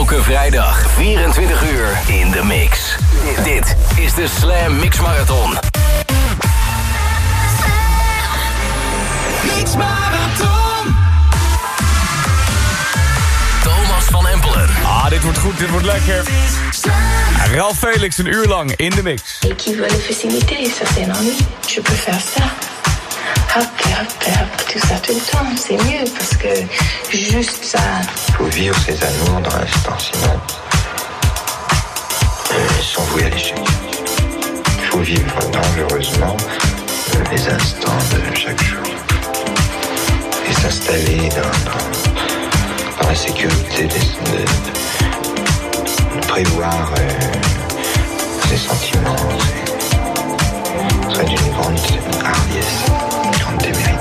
Elke vrijdag 24 uur in de mix. Dit is de Slam Mix Marathon. Mix Marathon. Thomas van Empelen. Ah, dit wordt goed, dit wordt lekker. Ralf Felix een uur lang in de mix. Et qui veut les facilités, ça c'est un ennui. Je peux faire ça. Hop, hop, hop, tout ça tout le temps. C'est mieux parce que juste ça. Il faut vivre ses amours dans l'instant, sinon euh, ils sont voués à l'échec. Il faut vivre dangereusement euh, les instants de chaque jour et s'installer dans, dans- la sécurité de, de- prévoir euh, ses sentiments. C'est d'une grande hardiesse, Academia.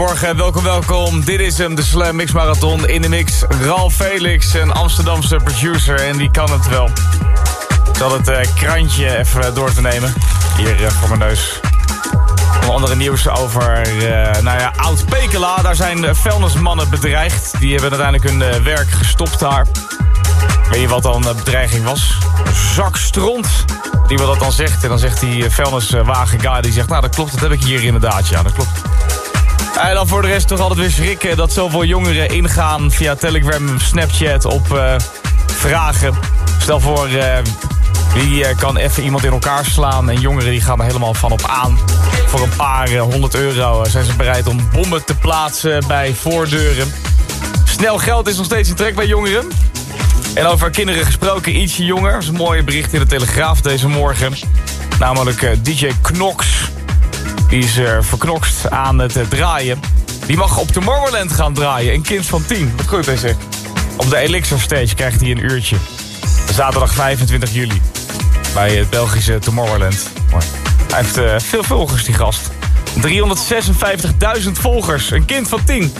Goedemorgen, welkom, welkom. Dit is hem, de Slam Mix Marathon. In de mix Ralf Felix, een Amsterdamse producer. En die kan het wel. Ik zal het uh, krantje even door te nemen. Hier uh, voor mijn neus. Onder andere nieuws over nou ja, Oud-Pekela. Daar zijn vuilnismannen bedreigd. Die hebben uiteindelijk hun werk gestopt daar. Weet je wat dan de bedreiging was? Zak stront. Die wat dat dan zegt. En dan zegt die vuilniswagen guy, die zegt... Nou, dat klopt, dat heb ik hier inderdaad. Ja, dat klopt. En dan voor de rest toch altijd weer schrikken dat zoveel jongeren ingaan via Telegram, Snapchat op uh, vragen. Stel voor, uh, wie uh, kan even iemand in elkaar slaan? En jongeren die gaan er helemaal van op aan. Voor een paar honderd euro zijn ze bereid om bommen te plaatsen bij voordeuren. Snel geld is nog steeds in trek bij jongeren. En over kinderen gesproken, ietsje jonger. Dat is een mooie bericht in de Telegraaf deze morgen. Namelijk DJ Knox. Die is er verknokst aan het draaien. Die mag op Tomorrowland gaan draaien. Een kind van 10. Wat goed is Op de Elixir Stage krijgt hij een uurtje. Zaterdag 25 juli. Bij het Belgische Tomorrowland. Mooi. Hij heeft uh, veel volgers, die gast. 356.000 volgers. Een kind van 10.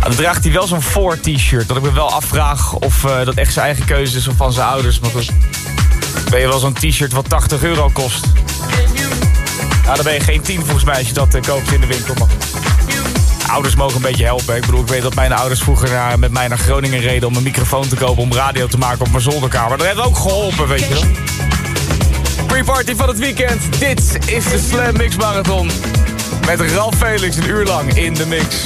dan draagt hij wel zo'n 4 t-shirt. Dat ik me wel afvraag of dat echt zijn eigen keuze is of van zijn ouders. Maar goed. Ben je wel zo'n t-shirt wat 80 euro kost. Nou, dan ben je geen 10 volgens mij als je dat uh, koopt in de winkel. Maar ouders mogen een beetje helpen. Ik bedoel, ik weet dat mijn ouders vroeger naar, met mij naar Groningen reden... om een microfoon te kopen om radio te maken op mijn zolderkamer. Dat heeft ook geholpen, weet je wel. Pre-party van het weekend. Dit is de Slam Mix Marathon. Met Ralf Felix een uur lang in de mix.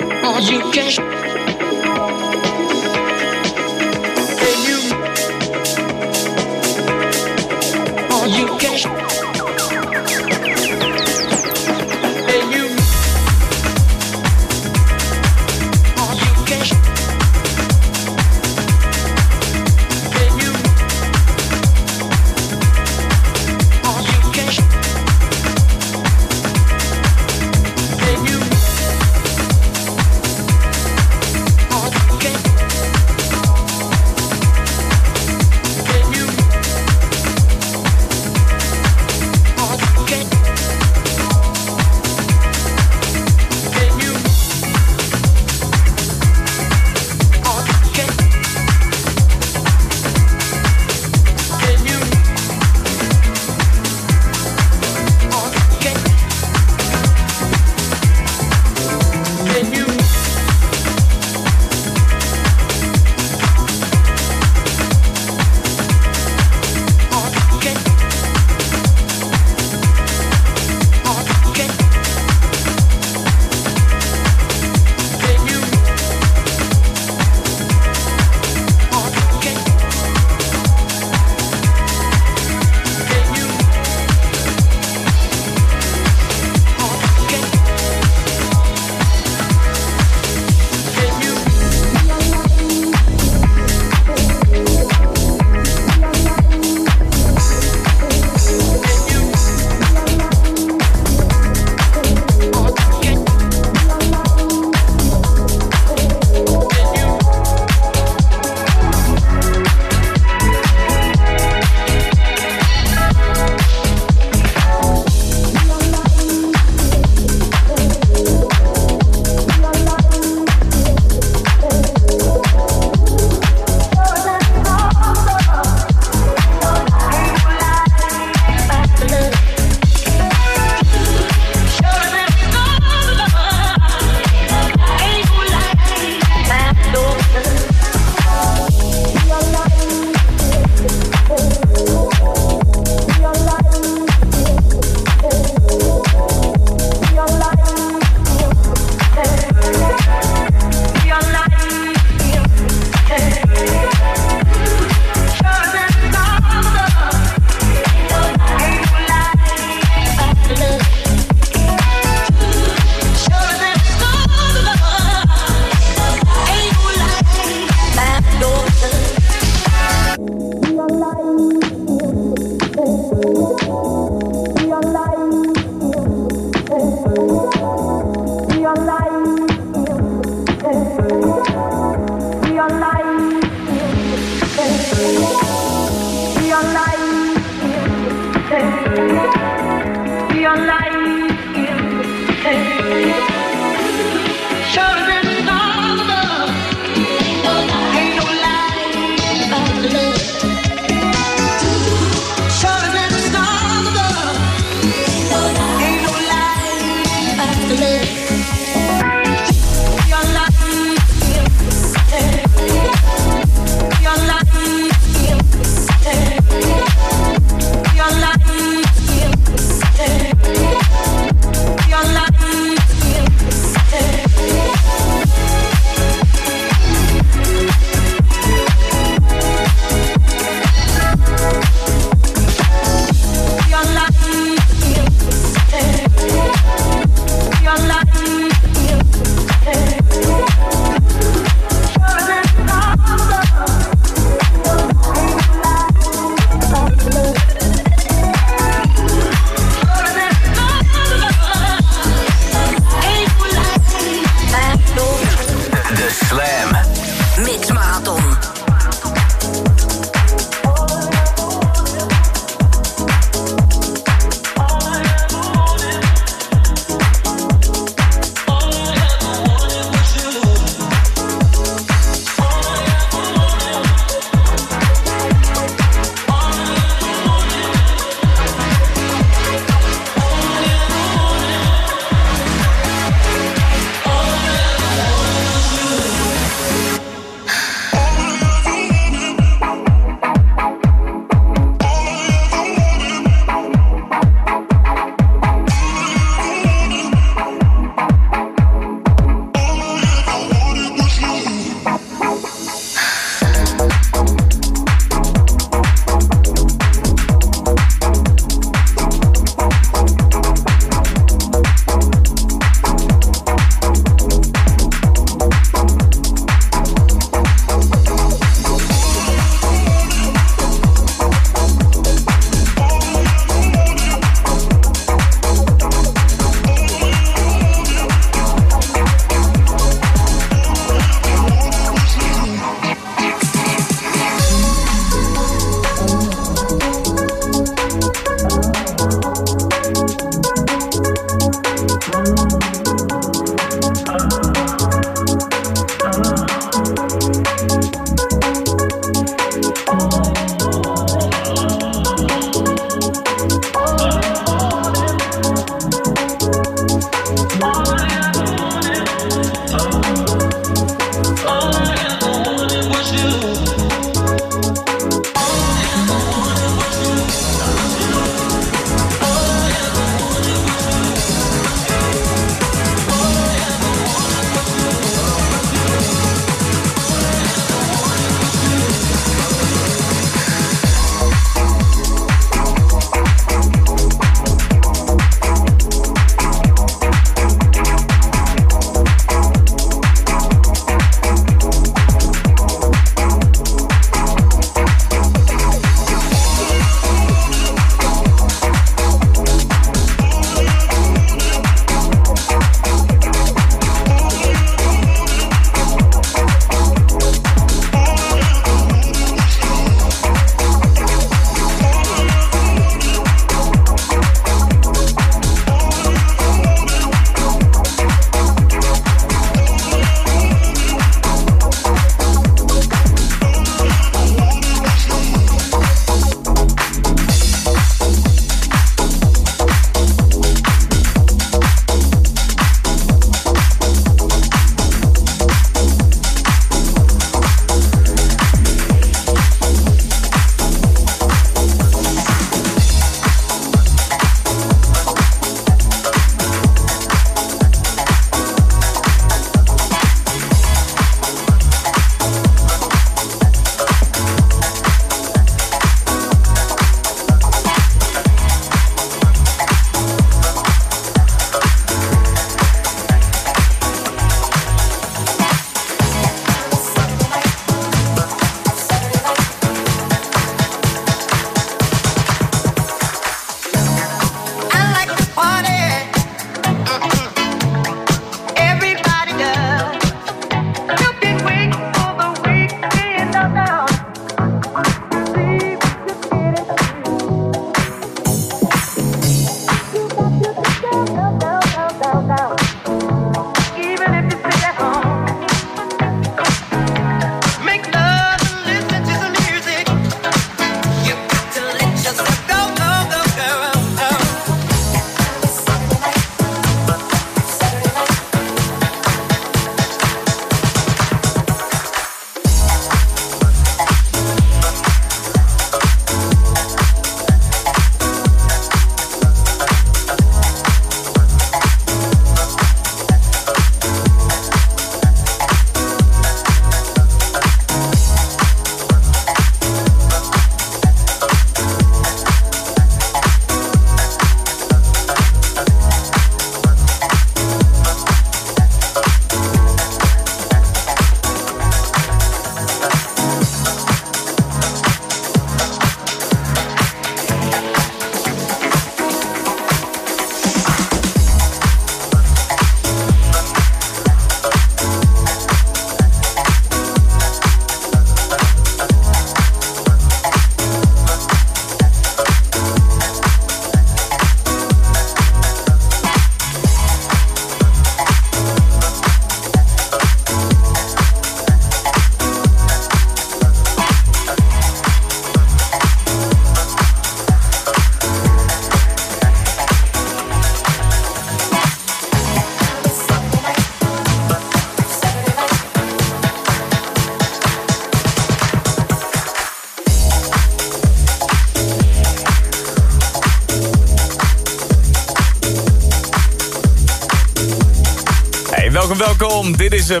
De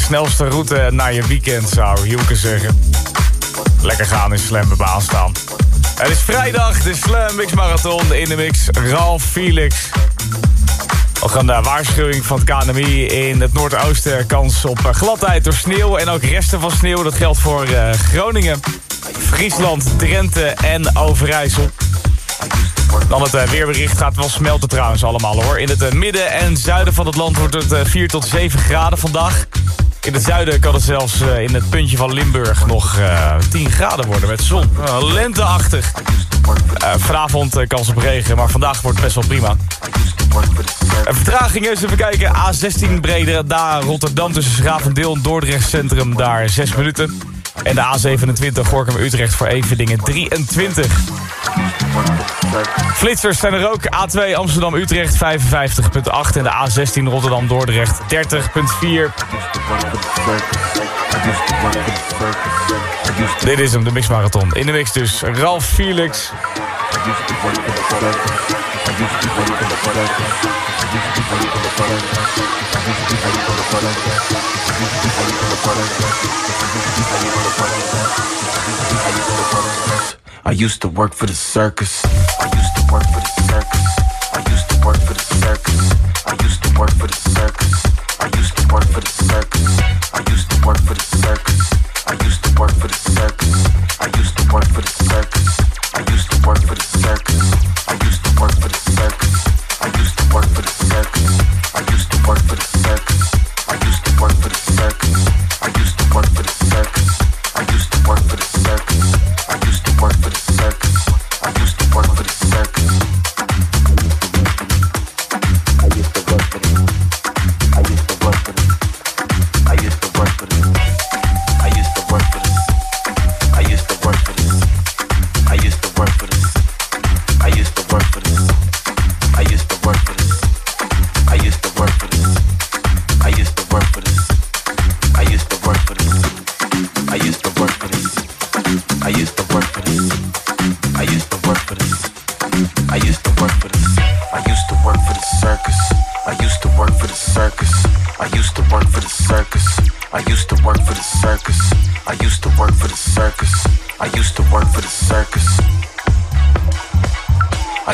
snelste route naar je weekend, zou Hielke zeggen. Lekker gaan in Slam staan. Het is vrijdag, de Slam Mix Marathon in de mix. Ralf Felix. Ook een uh, waarschuwing van het KNMI in het noordoosten. Kans op uh, gladheid door sneeuw en ook resten van sneeuw. Dat geldt voor uh, Groningen, Friesland, Drenthe en Overijssel. Dan het uh, weerbericht gaat wel smelten trouwens allemaal hoor. In het uh, midden en zuiden van het land wordt het uh, 4 tot 7 graden vandaag. In het zuiden kan het zelfs in het puntje van Limburg nog 10 graden worden met zon. lenteachtig. vanavond kans op regen, maar vandaag wordt het best wel prima. vertragingen, eens even kijken. A16 Breda, Rotterdam tussen Schravendeel en Dordrecht Centrum. Daar 6 minuten. En de A27 Gorkum Utrecht voor Eveningen 23. Flitsers zijn er ook. A2 Amsterdam-Utrecht 55.8 en de A16 Rotterdam-Dordrecht 30.4. Dit is hem, de mixmarathon. In de mix dus Ralf Felix. I used to work for the circus. I used to work for the circus. I used to work for the circus. I used to work for the circus. I used to work for the circus. I used to work for the circus. I used to work for the circus. I used to work for the circus.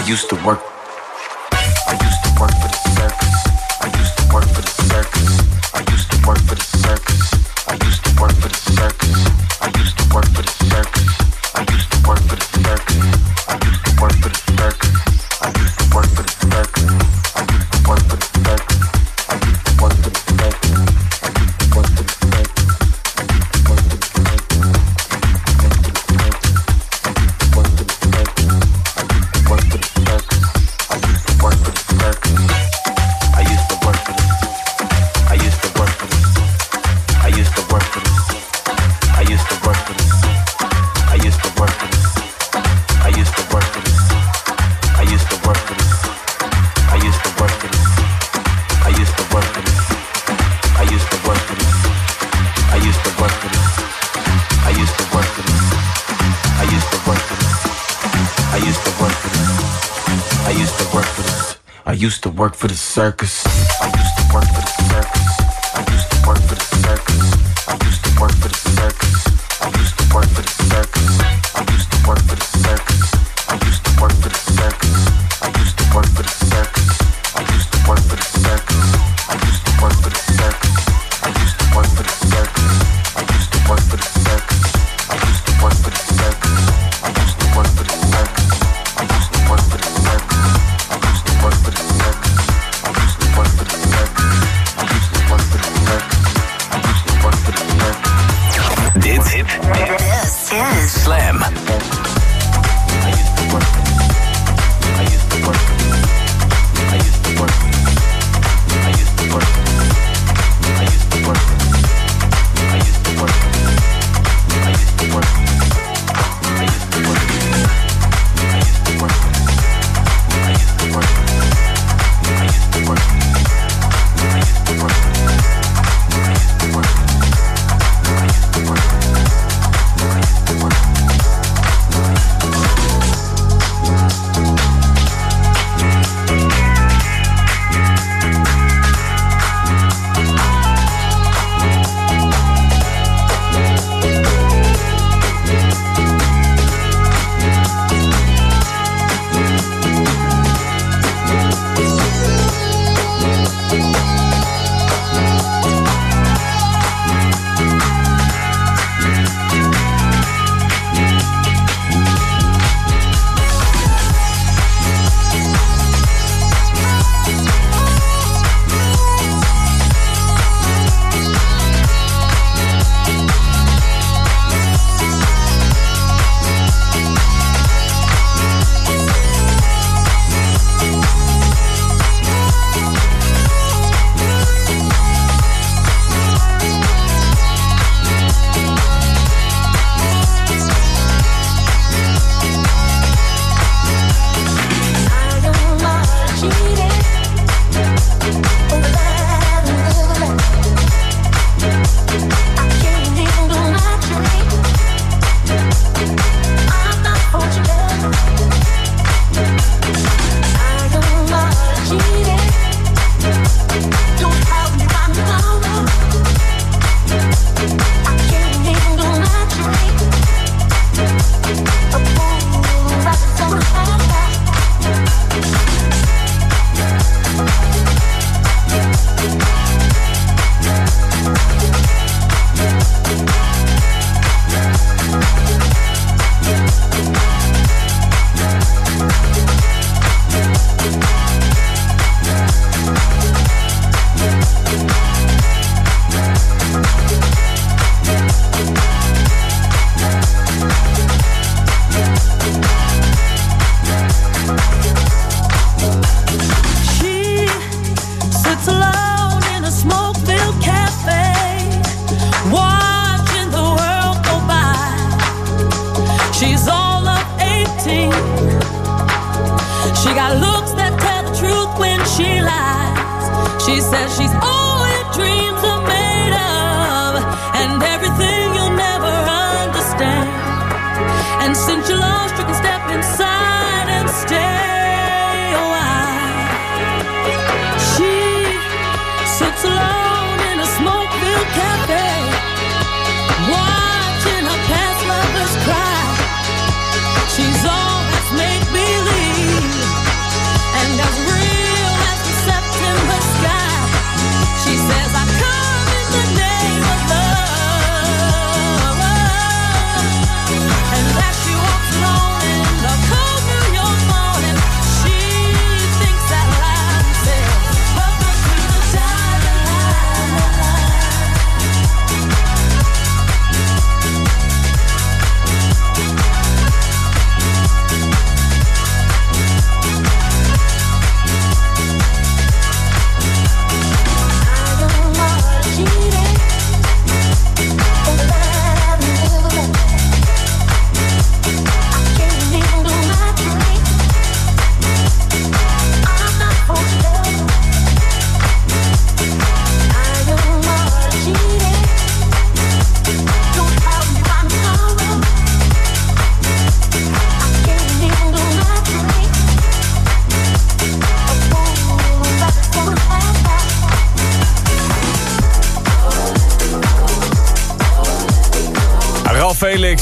Used to work. Used to work for the circus.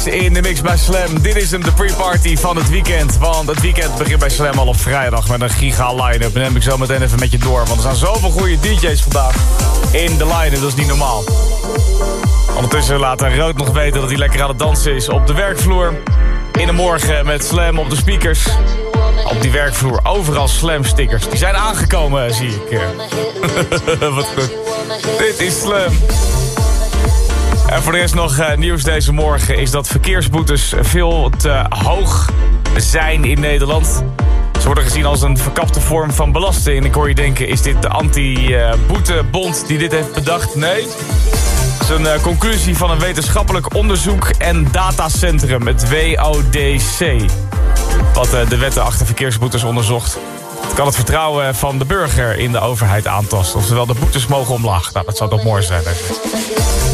In de mix bij Slam. Dit is hem, de pre-party van het weekend. Want het weekend begint bij Slam al op vrijdag met een giga line-up. En neem ik zo meteen even met je door. Want er staan zoveel goede DJ's vandaag in de line-up. Dat is niet normaal. Ondertussen laat Rood nog weten dat hij lekker aan het dansen is op de werkvloer. In de morgen met Slam op de speakers. Op die werkvloer overal Slam stickers. Die zijn aangekomen, zie ik. Wat goed. Dit is Slam. En voor de rest nog uh, nieuws deze morgen is dat verkeersboetes veel te hoog zijn in Nederland. Ze worden gezien als een verkapte vorm van belasting. En ik hoor je denken, is dit de anti-boetebond die dit heeft bedacht? Nee. Het is een uh, conclusie van een wetenschappelijk onderzoek en datacentrum, het WODC. Wat uh, de wetten achter verkeersboetes onderzocht. Het kan het vertrouwen van de burger in de overheid aantasten. Oftewel, de boetes mogen omlaag. Nou, dat zou toch mooi zijn. Hè?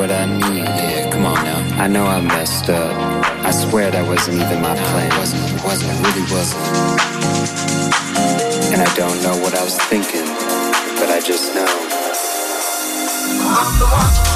What I need. Yeah, come on now. I know I messed up. I swear that wasn't even my plan. Wasn't, wasn't, it really wasn't. And I don't know what I was thinking, but I just know. We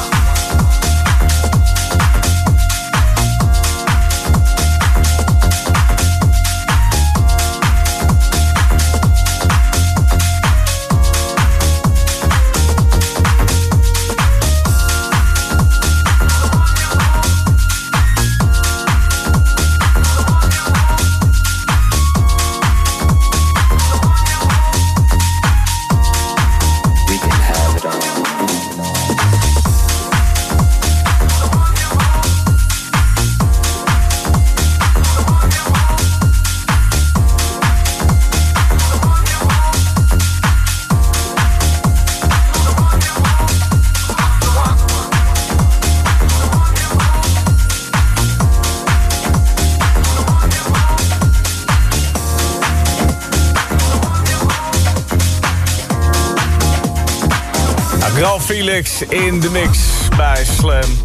In de mix bij Slam.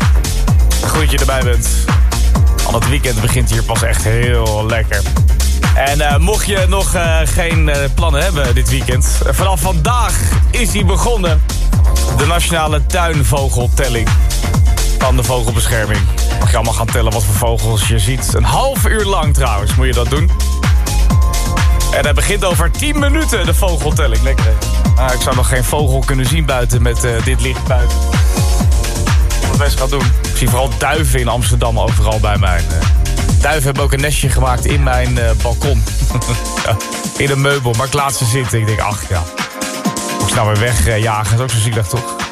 Goed dat je erbij bent. Al het weekend begint hier pas echt heel lekker. En eh, mocht je nog eh, geen eh, plannen hebben dit weekend... vanaf vandaag is hij begonnen. De Nationale Tuinvogeltelling. van de vogelbescherming. Mag je allemaal gaan tellen wat voor vogels je ziet. Een half uur lang trouwens moet je dat doen. En het begint over 10 minuten, de vogeltelling. Lekker? Ah, ik zou nog geen vogel kunnen zien buiten met eh, dit licht buiten. Wat best gaan doen. Ik zie vooral duiven in Amsterdam overal bij mij. Eh, duiven hebben ook een nestje gemaakt in mijn eh, balkon. in een meubel, maar ik laat ze zitten. Ik denk, ach ja. Moet ik nou weer wegjagen? Dat is ook zo zielig toch?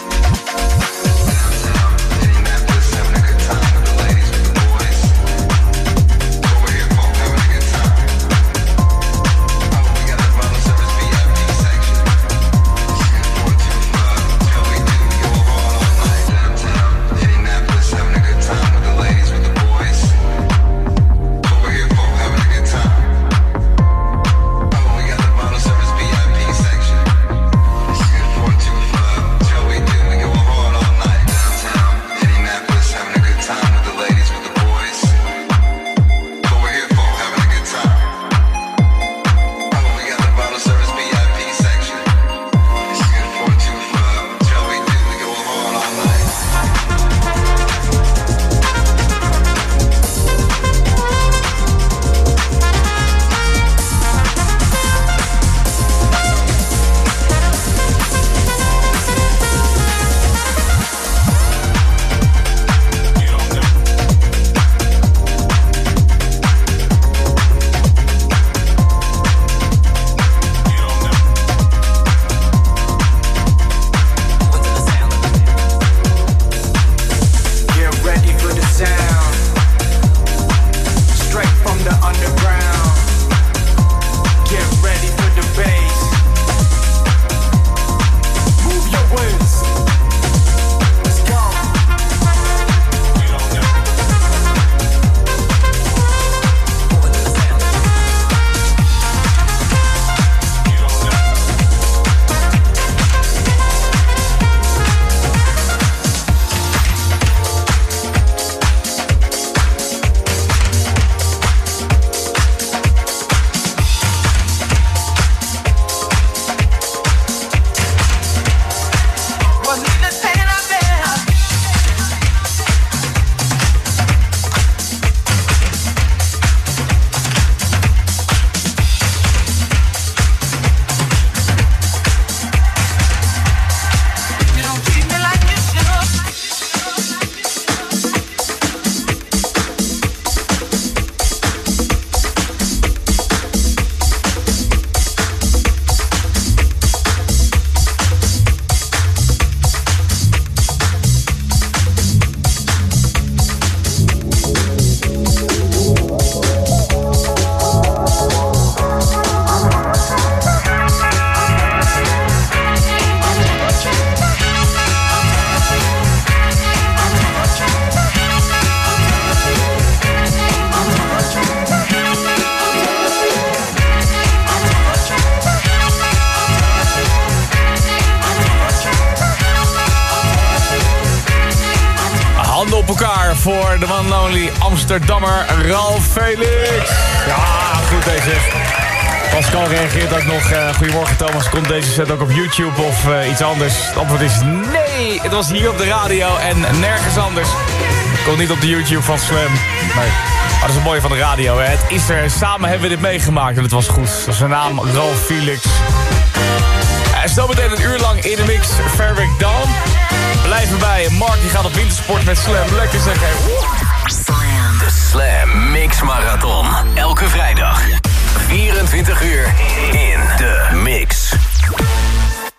Deze set ook op YouTube of eh, iets anders? Het antwoord is nee. Het was hier op de radio en nergens anders. Komt niet op de YouTube van Slam. Nee. Maar dat is het mooie van de radio. Hè. Het is er. Samen hebben we dit meegemaakt en het was goed. Zijn naam, Ralf Felix. En zo meteen een uur lang in de mix Fairwick Dawn. Blijf erbij. Mark gaat op wintersport met Slam. Lekker zeggen. De Slam Mix Marathon. Elke vrijdag. 24 uur in de mix.